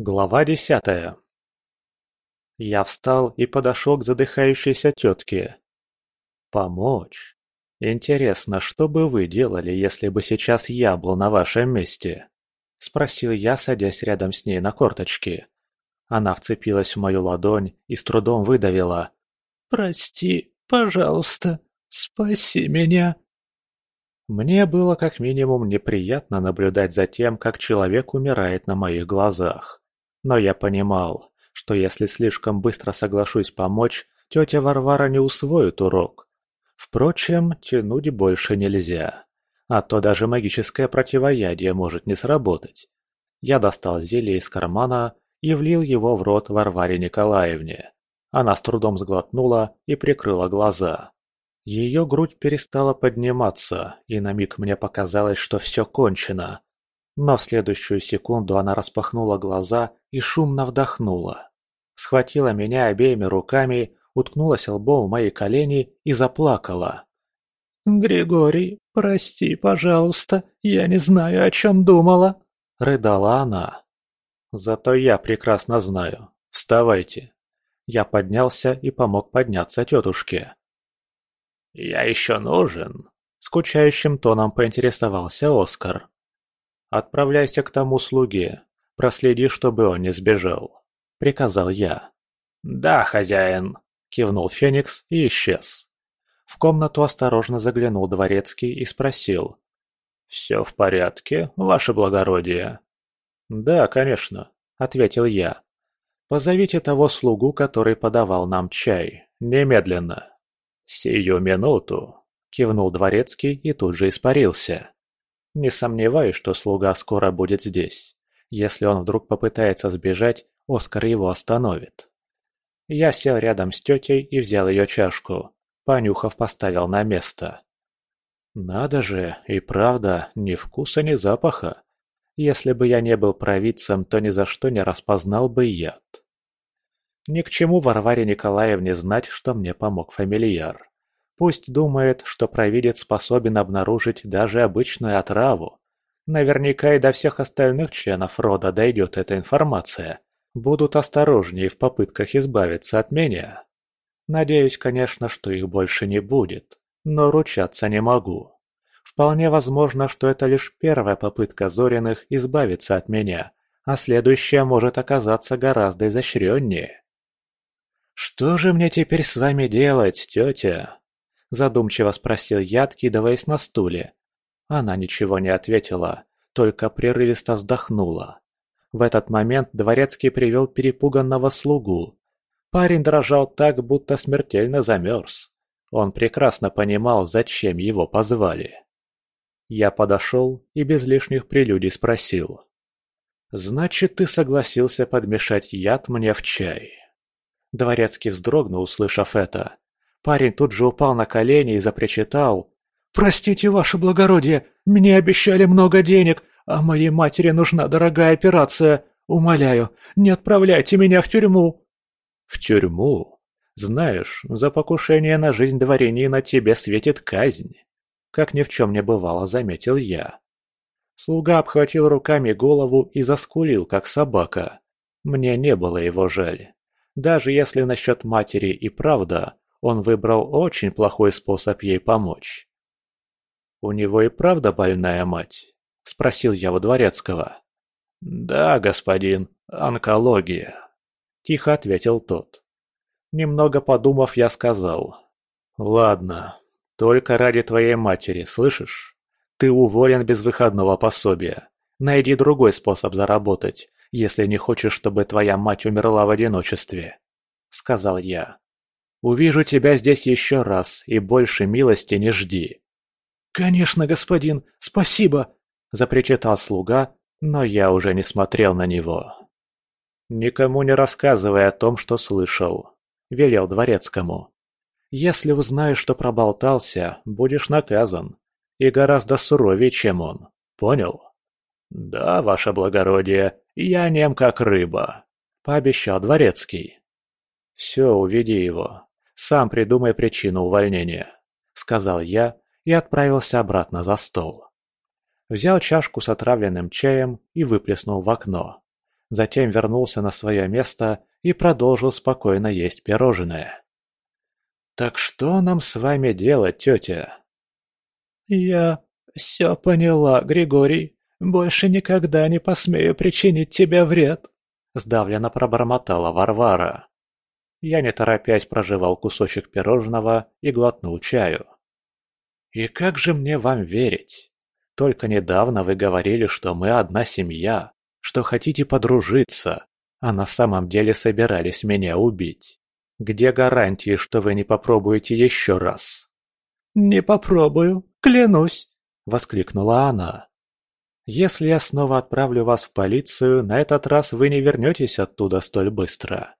Глава десятая Я встал и подошел к задыхающейся тетке. Помочь? Интересно, что бы вы делали, если бы сейчас я был на вашем месте? Спросил я, садясь рядом с ней на корточки. Она вцепилась в мою ладонь и с трудом выдавила. «Прости, пожалуйста, спаси меня!» Мне было как минимум неприятно наблюдать за тем, как человек умирает на моих глазах. Но я понимал, что если слишком быстро соглашусь помочь, тетя Варвара не усвоит урок. Впрочем, тянуть больше нельзя. А то даже магическое противоядие может не сработать. Я достал зелье из кармана и влил его в рот Варваре Николаевне. Она с трудом сглотнула и прикрыла глаза. Ее грудь перестала подниматься, и на миг мне показалось, что все кончено. Но в следующую секунду она распахнула глаза и шумно вдохнула. Схватила меня обеими руками, уткнулась лбом в мои колени и заплакала. «Григорий, прости, пожалуйста, я не знаю, о чем думала», — рыдала она. «Зато я прекрасно знаю. Вставайте». Я поднялся и помог подняться тетушке. «Я еще нужен?» – скучающим тоном поинтересовался Оскар. «Отправляйся к тому слуге. Проследи, чтобы он не сбежал», – приказал я. «Да, хозяин», – кивнул Феникс и исчез. В комнату осторожно заглянул дворецкий и спросил. «Все в порядке, ваше благородие?» «Да, конечно», – ответил я. «Позовите того слугу, который подавал нам чай. Немедленно». «Сию минуту!» – кивнул дворецкий и тут же испарился. «Не сомневаюсь, что слуга скоро будет здесь. Если он вдруг попытается сбежать, Оскар его остановит». Я сел рядом с тетей и взял ее чашку. Понюхав, поставил на место. Надо же, и правда, ни вкуса, ни запаха. Если бы я не был провидцем, то ни за что не распознал бы яд. Ни к чему Варваре Николаевне знать, что мне помог фамильяр. Пусть думает, что провидец способен обнаружить даже обычную отраву. Наверняка и до всех остальных членов рода дойдет эта информация. Будут осторожнее в попытках избавиться от меня. Надеюсь, конечно, что их больше не будет, но ручаться не могу. Вполне возможно, что это лишь первая попытка Зориных избавиться от меня, а следующая может оказаться гораздо изощреннее. «Что же мне теперь с вами делать, тетя?» Задумчиво спросил я, откидываясь на стуле. Она ничего не ответила, только прерывисто вздохнула. В этот момент дворецкий привел перепуганного слугу. Парень дрожал так, будто смертельно замерз. Он прекрасно понимал, зачем его позвали. Я подошел и без лишних прелюдий спросил. «Значит, ты согласился подмешать яд мне в чай?» Дворецкий вздрогнул, услышав это. Парень тут же упал на колени и запричитал. «Простите, ваше благородие, мне обещали много денег, а моей матери нужна дорогая операция. Умоляю, не отправляйте меня в тюрьму!» «В тюрьму? Знаешь, за покушение на жизнь дворянина тебе светит казнь!» Как ни в чем не бывало, заметил я. Слуга обхватил руками голову и заскулил, как собака. Мне не было его жаль. Даже если насчет матери и правда, он выбрал очень плохой способ ей помочь. «У него и правда больная мать?» – спросил я у дворецкого. «Да, господин, онкология», – тихо ответил тот. Немного подумав, я сказал. «Ладно, только ради твоей матери, слышишь? Ты уволен без выходного пособия. Найди другой способ заработать, если не хочешь, чтобы твоя мать умерла в одиночестве», — сказал я. «Увижу тебя здесь еще раз, и больше милости не жди». «Конечно, господин, спасибо!» — запричитал слуга, но я уже не смотрел на него. «Никому не рассказывай о том, что слышал», — велел дворецкому. «Если узнаешь, что проболтался, будешь наказан. И гораздо суровее, чем он. Понял?» «Да, ваше благородие, я нем как рыба», — пообещал дворецкий. «Все, уведи его. Сам придумай причину увольнения», — сказал я и отправился обратно за стол. Взял чашку с отравленным чаем и выплеснул в окно. затем вернулся на свое место и продолжил спокойно есть пирожное. «Так что нам с вами делать, тетя?» «Я все поняла, Григорий. Больше никогда не посмею причинить тебе вред», — сдавленно пробормотала Варвара. Я не торопясь прожевал кусочек пирожного и глотнул чаю. «И как же мне вам верить? Только недавно вы говорили, что мы одна семья, что хотите подружиться, а на самом деле собирались меня убить. Где гарантии, что вы не попробуете еще раз?» «Не попробую, клянусь!» – воскликнула она. «Если я снова отправлю вас в полицию, на этот раз вы не вернетесь оттуда столь быстро.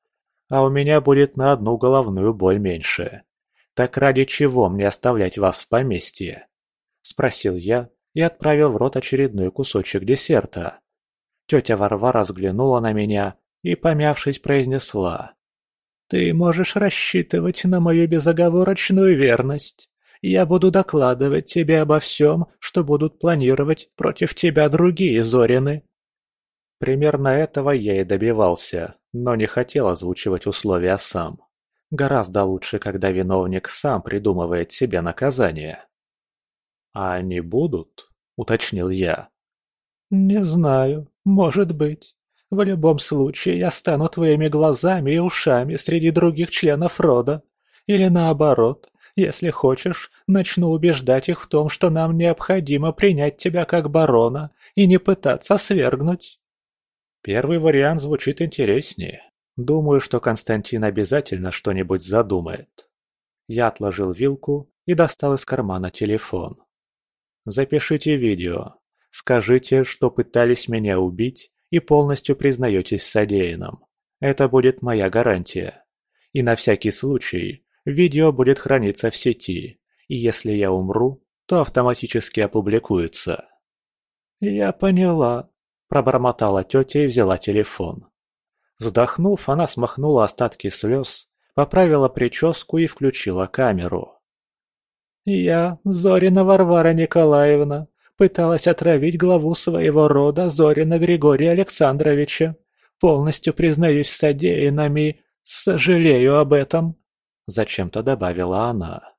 А у меня будет на одну головную боль меньше. Так ради чего мне оставлять вас в поместье?» – спросил я и отправил в рот очередной кусочек десерта. Тетя Варвара взглянула на меня и, помявшись, произнесла. «Ты можешь рассчитывать на мою безоговорочную верность. Я буду докладывать тебе обо всем, что будут планировать против тебя другие Зорины». Примерно этого я и добивался, но не хотел озвучивать условия сам. Гораздо лучше, когда виновник сам придумывает себе наказание. «А они будут?» – уточнил я. «Не знаю. Может быть. В любом случае я стану твоими глазами и ушами среди других членов рода. Или наоборот, если хочешь, начну убеждать их в том, что нам необходимо принять тебя как барона и не пытаться свергнуть. Первый вариант звучит интереснее. Думаю, что Константин обязательно что-нибудь задумает. Я отложил вилку и достал из кармана телефон. Запишите видео. Скажите, что пытались меня убить и полностью признаетесь в содеянном. Это будет моя гарантия. И на всякий случай Видео будет храниться в сети, и если я умру, то автоматически опубликуется. «Я поняла», – пробормотала тетя и взяла телефон. Вздохнув, она смахнула остатки слез, поправила прическу и включила камеру. «Я, Зорина Варвара Николаевна, пыталась отравить главу своего рода Зорина Григория Александровича. Полностью признаюсь содеянными, сожалею об этом. Зачем-то добавила она.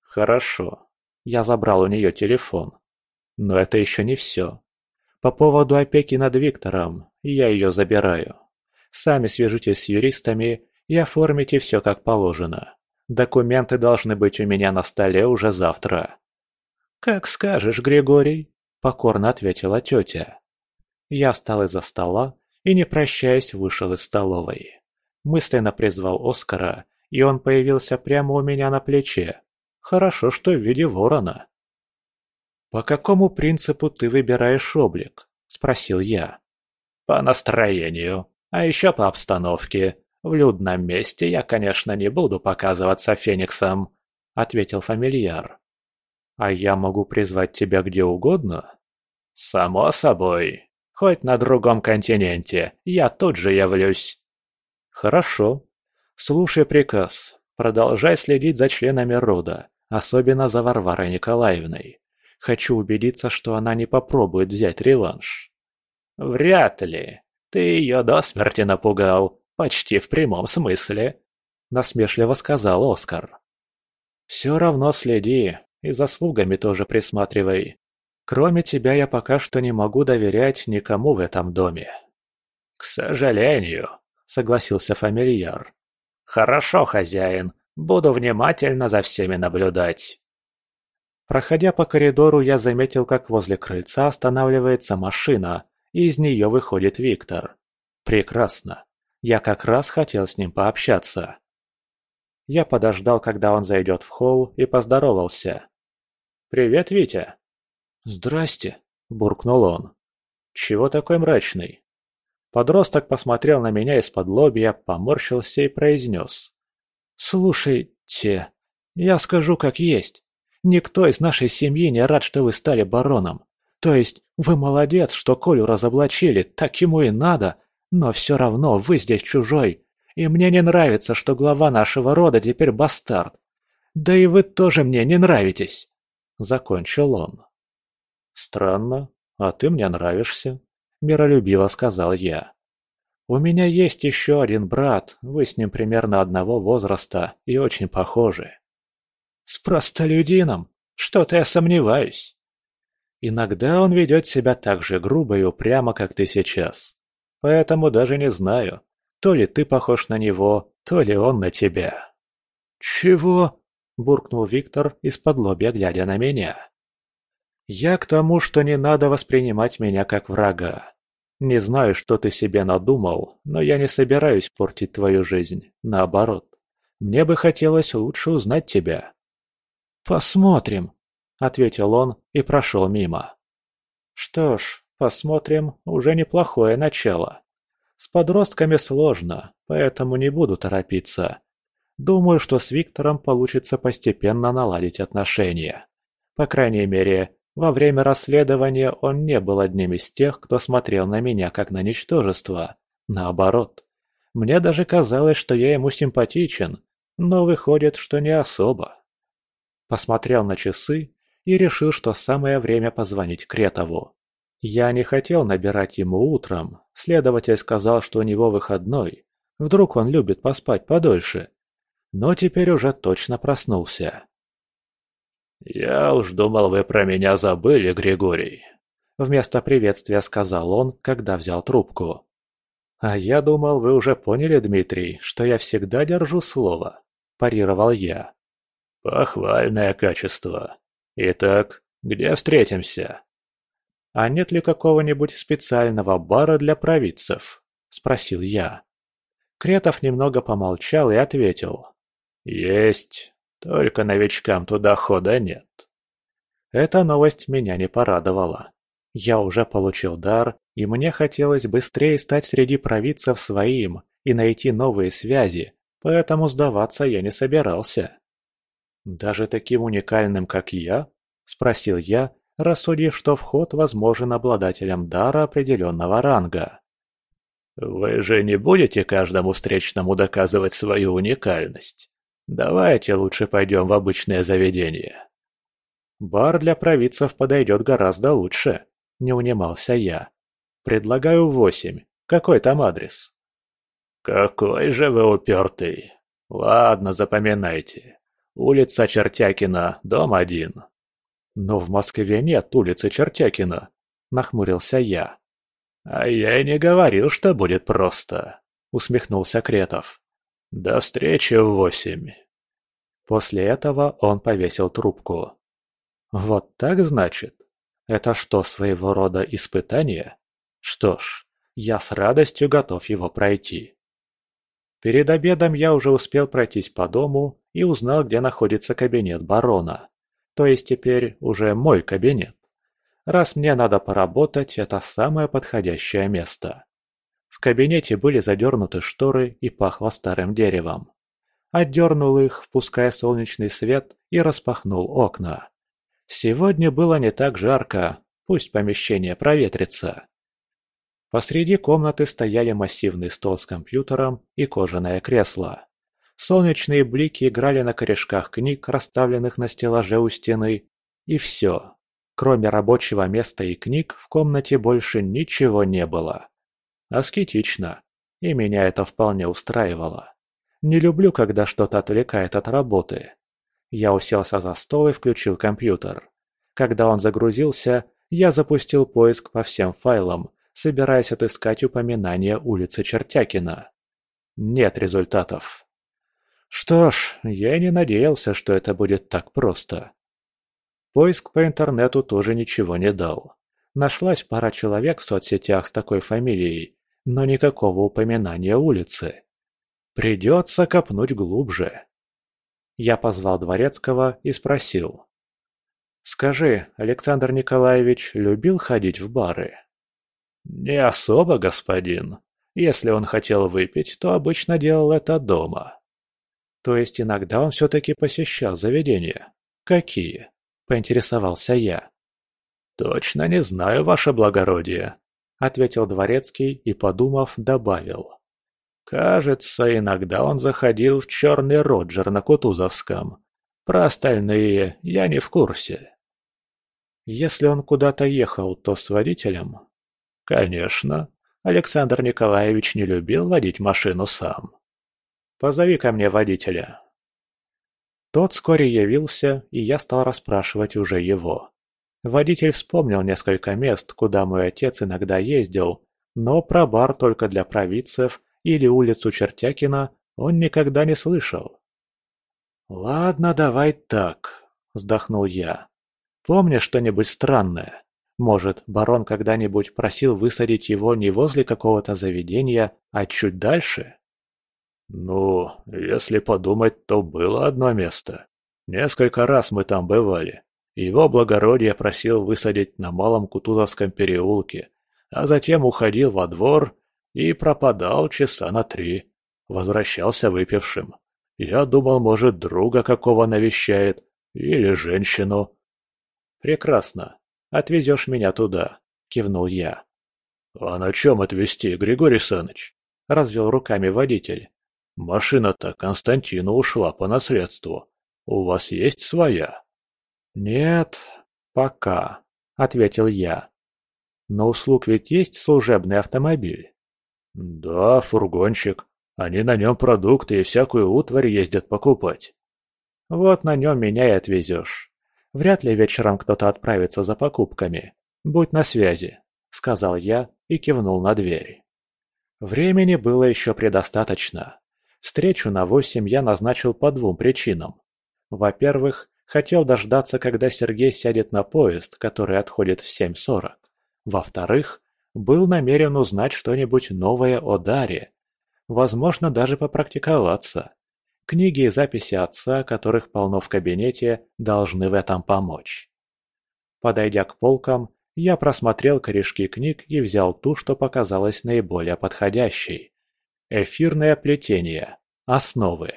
Хорошо. Я забрал у нее телефон. Но это еще не все. По поводу опеки над Виктором, я ее забираю. Сами свяжитесь с юристами и оформите все как положено. Документы должны быть у меня на столе уже завтра. «Как скажешь, Григорий», — покорно ответила тетя. Я встал из-за стола и, не прощаясь, вышел из столовой. Мысленно призвал Оскара и он появился прямо у меня на плече. Хорошо, что в виде ворона. «По какому принципу ты выбираешь облик?» – спросил я. «По настроению, а еще по обстановке. В людном месте я, конечно, не буду показываться фениксом», – ответил фамильяр. «А я могу призвать тебя где угодно?» «Само собой. Хоть на другом континенте, я тут же явлюсь». «Хорошо. Слушай приказ. Продолжай следить за членами рода, особенно за Варварой Николаевной. Хочу убедиться, что она не попробует взять реванш. Вряд ли. Ты ее до смерти напугал. Почти в прямом смысле. Насмешливо сказал Оскар. Все равно следи и за слугами тоже присматривай. Кроме тебя я пока что не могу доверять никому в этом доме. К сожалению, согласился фамильяр. «Хорошо, хозяин. Буду внимательно за всеми наблюдать». Проходя по коридору, я заметил, как возле крыльца останавливается машина, и из нее выходит Виктор. Прекрасно. Я как раз хотел с ним пообщаться. Я подождал, когда он зайдет в холл, и поздоровался. «Привет, Витя!» «Здрасте!» – буркнул он. «Чего такой мрачный?» Подросток посмотрел на меня из-под лобья, поморщился и произнес. «Слушайте, я скажу как есть. Никто из нашей семьи не рад, что вы стали бароном. То есть вы молодец, что Колю разоблачили, так ему и надо, но все равно вы здесь чужой. И мне не нравится, что глава нашего рода теперь бастард. Да и вы тоже мне не нравитесь!» Закончил он. «Странно, а ты мне нравишься», – миролюбиво сказал я. У меня есть еще один брат, вы с ним примерно одного возраста и очень похожи. С простолюдином? Что-то я сомневаюсь. Иногда он ведет себя так же грубо и упрямо, как ты сейчас. Поэтому даже не знаю, то ли ты похож на него, то ли он на тебя. «Чего?» – буркнул Виктор из-под лобья, глядя на меня. «Я к тому, что не надо воспринимать меня как врага. Не знаю, что ты себе надумал, но я не собираюсь портить твою жизнь. Наоборот. Мне бы хотелось лучше узнать тебя». «Посмотрим», — ответил он и прошел мимо. «Что ж, посмотрим, уже неплохое начало. С подростками сложно, поэтому не буду торопиться. Думаю, что с Виктором получится постепенно наладить отношения. По крайней мере, во время расследования он не был одним из тех, кто смотрел на меня как на ничтожество. Наоборот. Мне даже казалось, что я ему симпатичен, но выходит, что не особо. Посмотрел на часы и решил, что самое время позвонить Кретову. Я не хотел набирать ему утром, следователь сказал, что у него выходной. Вдруг он любит поспать подольше. Но теперь уже точно проснулся. «Я уж думал, вы про меня забыли, Григорий», — вместо приветствия сказал он, когда взял трубку. «А я думал, вы уже поняли, Дмитрий, что я всегда держу слово», – парировал я. «Похвальное качество. Итак, где встретимся?» «А нет ли какого-нибудь специального бара для провидцев?» – спросил я. Кретов немного помолчал и ответил. «Есть. Только новичкам туда хода нет. Эта новость меня не порадовала. Я уже получил дар, и мне хотелось быстрее стать среди провидцев своим и найти новые связи, поэтому сдаваться я не собирался. «Даже таким уникальным, как я?» – спросил я, рассудив, что вход возможен обладателям дара определенного ранга. «Вы же не будете каждому встречному доказывать свою уникальность?» Давайте лучше пойдем в обычное заведение. Бар для провидцев подойдет гораздо лучше, не унимался я. Предлагаю восемь. Какой там адрес? Какой же вы упертый. Ладно, запоминайте. Улица Чертякина, дом один. Но в Москве нет улицы Чертякина, нахмурился я. А я и не говорил, что будет просто, усмехнулся Кретов. До встречи в восемь. После этого он повесил трубку. Вот так значит? Это что, своего рода испытание? Что ж, я с радостью готов его пройти. Перед обедом я уже успел пройтись по дому и узнал, где находится кабинет барона. То есть теперь уже мой кабинет. Раз мне надо поработать, это самое подходящее место кабинете были задернуты шторы и пахло старым деревом. Отдернул их, впуская солнечный свет, и распахнул окна. Сегодня было не так жарко, пусть помещение проветрится. Посреди комнаты стояли массивный стол с компьютером и кожаное кресло. Солнечные блики играли на корешках книг, расставленных на стеллаже у стены, и все. Кроме рабочего места и книг в комнате больше ничего не было. Аскетично. И меня это вполне устраивало. Не люблю, когда что-то отвлекает от работы. Я уселся за стол и включил компьютер. Когда он загрузился, я запустил поиск по всем файлам, собираясь отыскать упоминание улицы Чертякина. Нет результатов. Что ж, я не надеялся, что это будет так просто. Поиск по интернету тоже ничего не дал. Нашлась пара человек в соцсетях с такой фамилией, но никакого упоминания улицы. Придется копнуть глубже. Я позвал Дворецкого и спросил. «Скажи, Александр Николаевич любил ходить в бары?» «Не особо, господин. Если он хотел выпить, то обычно делал это дома». «То есть иногда он все-таки посещал заведения? Какие?» – поинтересовался я. «Точно не знаю, ваше благородие ответил дворецкий и, подумав, добавил. Кажется, иногда он заходил в черный Роджер на Кутузовском. Про остальные я не в курсе. Если он куда-то ехал, то с водителем? Конечно. Александр Николаевич не любил водить машину сам. Позови ко мне водителя. Тот вскоре явился, и я стал расспрашивать уже его. Водитель вспомнил несколько мест, куда мой отец иногда ездил, но про бар только для провидцев или улицу Чертякина он никогда не слышал. «Ладно, давай так», — вздохнул я. «Помнишь что-нибудь странное? Может, барон когда-нибудь просил высадить его не возле какого-то заведения, а чуть дальше?» «Ну, если подумать, то было одно место. Несколько раз мы там бывали. Его благородие просил высадить на Малом Кутузовском переулке, а затем уходил во двор и пропадал часа на три. Возвращался выпившим. Я думал, может, друга какого навещает или женщину. «Прекрасно. Отвезешь меня туда», — кивнул я. «А на чем отвезти, Григорий Саныч?» — развел руками водитель. «Машина-то Константину ушла по наследству. У вас есть своя?» «Нет, пока», — ответил я. «Но услуг ведь есть служебный автомобиль?» «Да, фургончик. Они на нем продукты и всякую утварь ездят покупать». «Вот на нем меня и отвезешь. Вряд ли вечером кто-то отправится за покупками. Будь на связи», — сказал я и кивнул на дверь. Времени было еще предостаточно. Встречу на восемь я назначил по двум причинам. Во-первых, хотел дождаться, когда Сергей сядет на поезд, который отходит в 7.40. Во-вторых, был намерен узнать что-нибудь новое о Даре. Возможно, даже попрактиковаться. Книги и записи отца, которых полно в кабинете, должны в этом помочь. Подойдя к полкам, я просмотрел корешки книг и взял ту, что показалась наиболее подходящей. Эфирное плетение. Основы.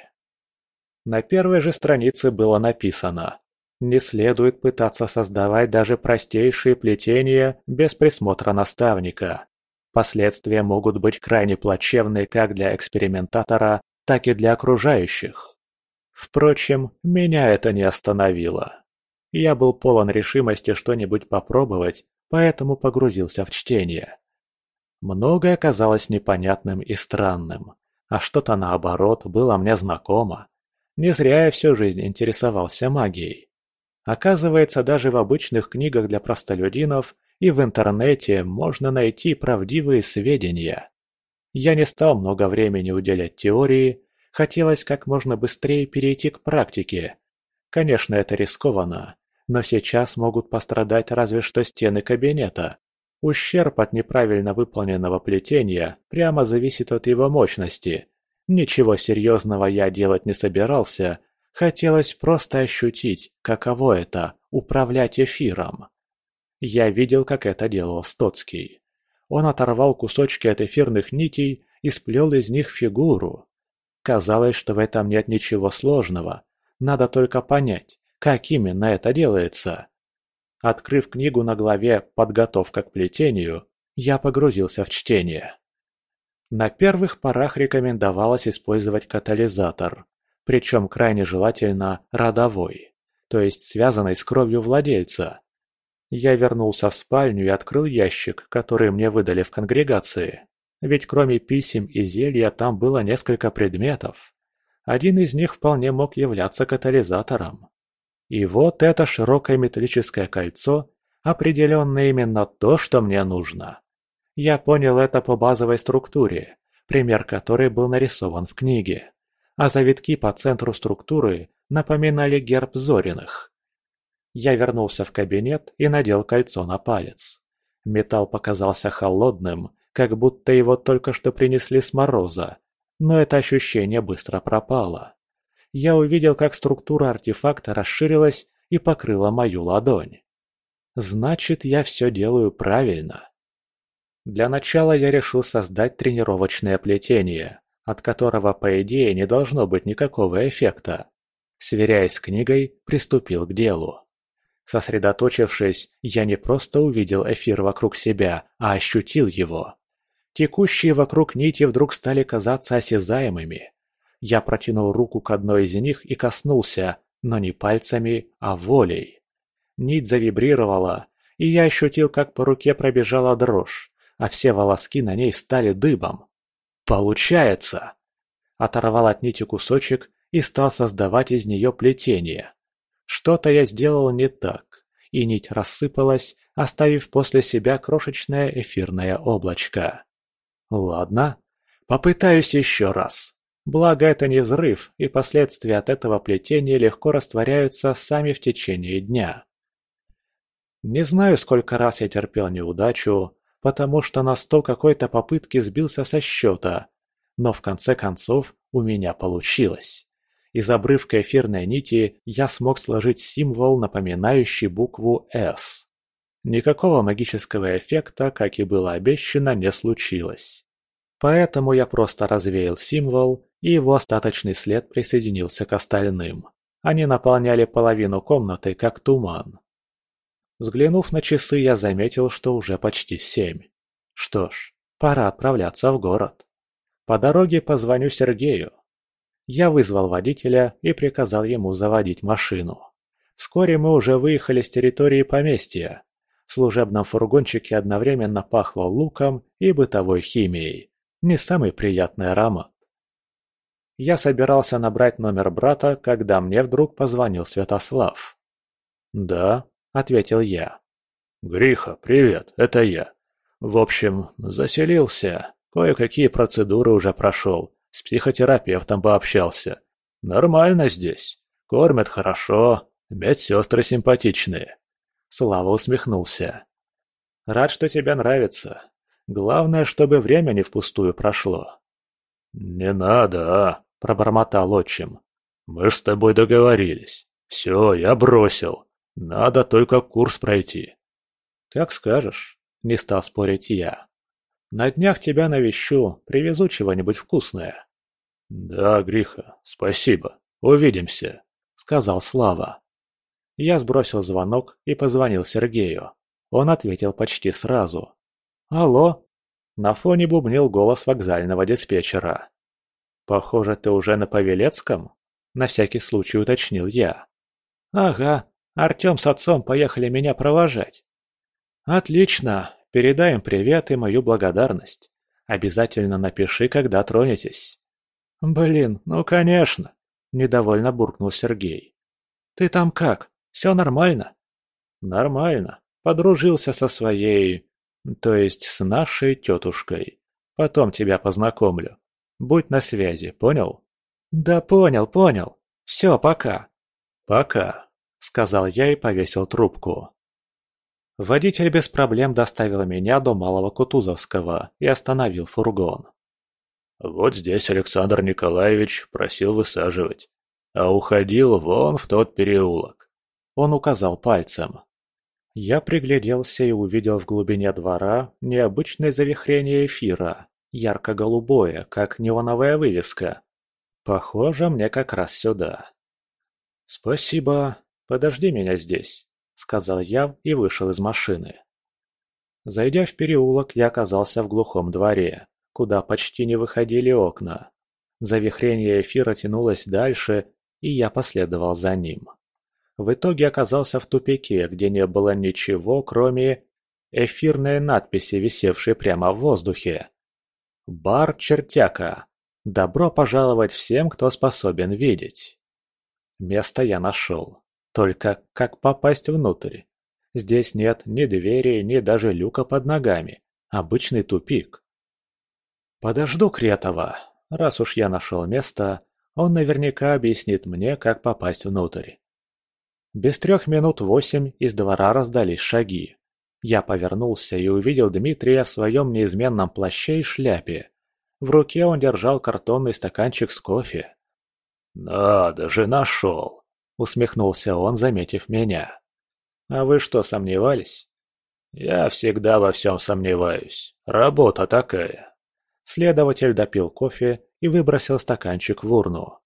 На первой же странице было написано «Не следует пытаться создавать даже простейшие плетения без присмотра наставника. Последствия могут быть крайне плачевны как для экспериментатора, так и для окружающих». Впрочем, меня это не остановило. Я был полон решимости что-нибудь попробовать, поэтому погрузился в чтение. Многое казалось непонятным и странным, а что-то наоборот было мне знакомо. Не зря я всю жизнь интересовался магией. Оказывается, даже в обычных книгах для простолюдинов и в интернете можно найти правдивые сведения. Я не стал много времени уделять теории, хотелось как можно быстрее перейти к практике. Конечно, это рискованно, но сейчас могут пострадать разве что стены кабинета. Ущерб от неправильно выполненного плетения прямо зависит от его мощности. Ничего серьезного я делать не собирался, хотелось просто ощутить, каково это – управлять эфиром. Я видел, как это делал Стоцкий. Он оторвал кусочки от эфирных нитей и сплел из них фигуру. Казалось, что в этом нет ничего сложного, надо только понять, как именно это делается. Открыв книгу на главе «Подготовка к плетению», я погрузился в чтение. На первых порах рекомендовалось использовать катализатор, причем крайне желательно родовой, то есть связанный с кровью владельца. Я вернулся в спальню и открыл ящик, который мне выдали в конгрегации. Ведь кроме писем и зелья там было несколько предметов. Один из них вполне мог являться катализатором. И вот это широкое металлическое кольцо определенно именно то, что мне нужно. Я понял это по базовой структуре, пример которой был нарисован в книге, а завитки по центру структуры напоминали герб Зориных. Я вернулся в кабинет и надел кольцо на палец. Металл показался холодным, как будто его только что принесли с мороза, но это ощущение быстро пропало я увидел, как структура артефакта расширилась и покрыла мою ладонь. Значит, я все делаю правильно. Для начала я решил создать тренировочное плетение, от которого, по идее, не должно быть никакого эффекта. Сверяясь с книгой, приступил к делу. Сосредоточившись, я не просто увидел эфир вокруг себя, а ощутил его. Текущие вокруг нити вдруг стали казаться осязаемыми. Я протянул руку к одной из них и коснулся, но не пальцами, а волей. Нить завибрировала, и я ощутил, как по руке пробежала дрожь, а все волоски на ней стали дыбом. Получается! Оторвал от нити кусочек и стал создавать из нее плетение. Что-то я сделал не так, и нить рассыпалась, оставив после себя крошечное эфирное облачко. Ладно, попытаюсь еще раз. Благо это не взрыв, и последствия от этого плетения легко растворяются сами в течение дня. Не знаю, сколько раз я терпел неудачу, потому что на сто какой-то попытки сбился со счета, но в конце концов у меня получилось. Из обрывка эфирной нити я смог сложить символ, напоминающий букву «С». Никакого магического эффекта, как и было обещано, не случилось. Поэтому я просто развеял символ, и его остаточный след присоединился к остальным. Они наполняли половину комнаты, как туман. Взглянув на часы, я заметил, что уже почти семь. Что ж, пора отправляться в город. По дороге позвоню Сергею. Я вызвал водителя и приказал ему заводить машину. Вскоре мы уже выехали с территории поместья. В служебном фургончике одновременно пахло луком и бытовой химией. Не самый приятный аромат. Я собирался набрать номер брата, когда мне вдруг позвонил Святослав. «Да», — ответил я. «Гриха, привет, это я. В общем, заселился, кое-какие процедуры уже прошел, с психотерапевтом пообщался. Нормально здесь, кормят хорошо, медсестры симпатичные. Слава усмехнулся. «Рад, что тебе нравится. Главное, чтобы время не впустую прошло». «Не надо, а!» – пробормотал отчим. «Мы ж с тобой договорились. Все, я бросил. Надо только курс пройти». «Как скажешь», – не стал спорить я. «На днях тебя навещу, привезу чего-нибудь вкусное». «Да, Гриха, спасибо. Увидимся», – сказал Слава. Я сбросил звонок и позвонил Сергею. Он ответил почти сразу. «Алло?» На фоне бубнил голос вокзального диспетчера. «Похоже, ты уже на Павелецком?» На всякий случай уточнил я. «Ага, Артем с отцом поехали меня провожать». «Отлично, передай привет и мою благодарность. Обязательно напиши, когда тронетесь». «Блин, ну конечно», – недовольно буркнул Сергей. «Ты там как? Все нормально?» «Нормально. Подружился со своей... то есть с нашей тетушкой. Потом тебя познакомлю. Будь на связи, понял?» «Да понял, понял. Все, пока». «Пока», — сказал я и повесил трубку. Водитель без проблем доставил меня до Малого Кутузовского и остановил фургон. «Вот здесь Александр Николаевич просил высаживать, а уходил вон в тот переулок. Он указал пальцем. Я пригляделся и увидел в глубине двора необычное завихрение эфира, ярко-голубое, как неоновая вывеска. Похоже, мне как раз сюда. «Спасибо. Подожди меня здесь», — сказал я и вышел из машины. Зайдя в переулок, я оказался в глухом дворе, куда почти не выходили окна. Завихрение эфира тянулось дальше, и я последовал за ним в итоге оказался в тупике, где не было ничего, кроме эфирной надписи, висевшей прямо в воздухе. «Бар Чертяка. Добро пожаловать всем, кто способен видеть». Место я нашел. Только как попасть внутрь? Здесь нет ни двери, ни даже люка под ногами. Обычный тупик. Подожду Кретова. Раз уж я нашел место, он наверняка объяснит мне, как попасть внутрь. Без трех минут восемь из двора раздались шаги. Я повернулся и увидел Дмитрия в своем неизменном плаще и шляпе. В руке он держал картонный стаканчик с кофе. «Надо же, нашел!» — усмехнулся он, заметив меня. «А вы что, сомневались?» «Я всегда во всем сомневаюсь. Работа такая». Следователь допил кофе и выбросил стаканчик в урну.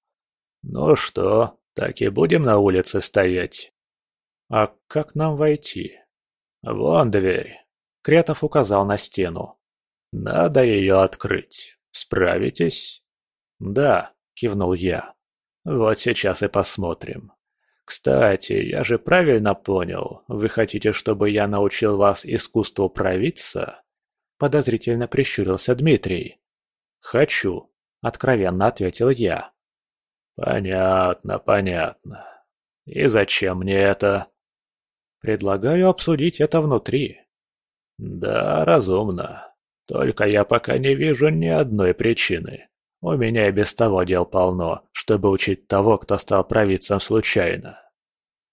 «Ну что, так и будем на улице стоять. А как нам войти? Вон дверь. Кретов указал на стену. Надо ее открыть. Справитесь? Да, кивнул я. Вот сейчас и посмотрим. Кстати, я же правильно понял, вы хотите, чтобы я научил вас искусству провидца? Подозрительно прищурился Дмитрий. «Хочу», — откровенно ответил я. «Понятно, понятно. И зачем мне это?» «Предлагаю обсудить это внутри». «Да, разумно. Только я пока не вижу ни одной причины. У меня и без того дел полно, чтобы учить того, кто стал провидцем случайно».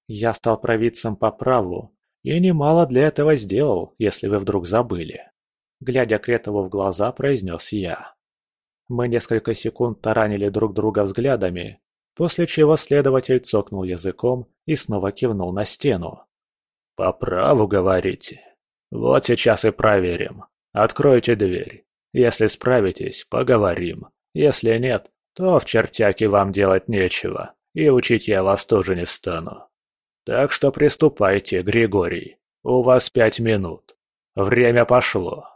«Я стал провидцем по праву, и немало для этого сделал, если вы вдруг забыли», — глядя Кретову в глаза, произнес я. Мы несколько секунд таранили друг друга взглядами, после чего следователь цокнул языком и снова кивнул на стену. «По праву говорите. Вот сейчас и проверим. Откройте дверь. Если справитесь, поговорим. Если нет, то в чертяке вам делать нечего, и учить я вас тоже не стану. Так что приступайте, Григорий. У вас пять минут. Время пошло».